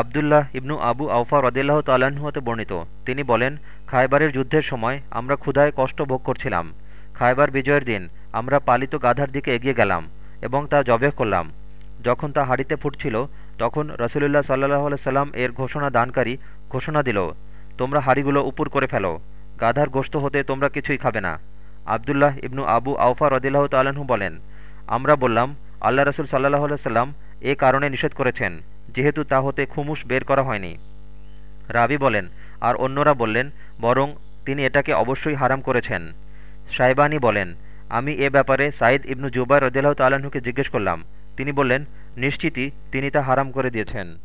আবদুল্লাহ ইবনু আবু আউফা রদিল্লাহ তাল্লাহ্ন হতে বর্ণিত। তিনি বলেন, খায়বারের যুদ্ধের সময় আমরা ক্ষুধায় কষ্ট ভোগ করছিলাম। খায়বার বিজয়ের দিন আমরা পালিত গাধার দিকে এগিয়ে গেলাম এবং তা জবেহ করলাম। যখন তা হাড়িতে ফুটছিল, তখন রসুলুল্লাহ সাল্লাহ সাল্লাম এর ঘোষণা দানকারী ঘোষণা দিল, তোমরা হাড়িগুলো উপুর করে ফেলো। গাধার গোস্ত হতে তোমরা কিছুই খাবে না। আবদুল্লাহ ইবনু আবু আউফা রদিল্লাহ তাল্লাহ্ন বলেন, আমরা বললাম, আল্লাহ রসুল সাল্লাহ সাল্লাম এ কারণে নিষেধ করেছেন। যেহেতু তা হতে খুমুস বের করা হয়নি। রাবি বলেন, আর অন্যরা বললেন, বরং তিনি এটাকে অবশ্যই হারাম করেছেন। সাইবানি বলেন, আমি এ ব্যাপারে সাইদ ইবনু জুবাই রদিল্লাহ তালাহুকে জিজ্ঞেস করলাম। তিনি বললেন, নিশ্চিতই তিনি তা হারাম করে দিয়েছেন।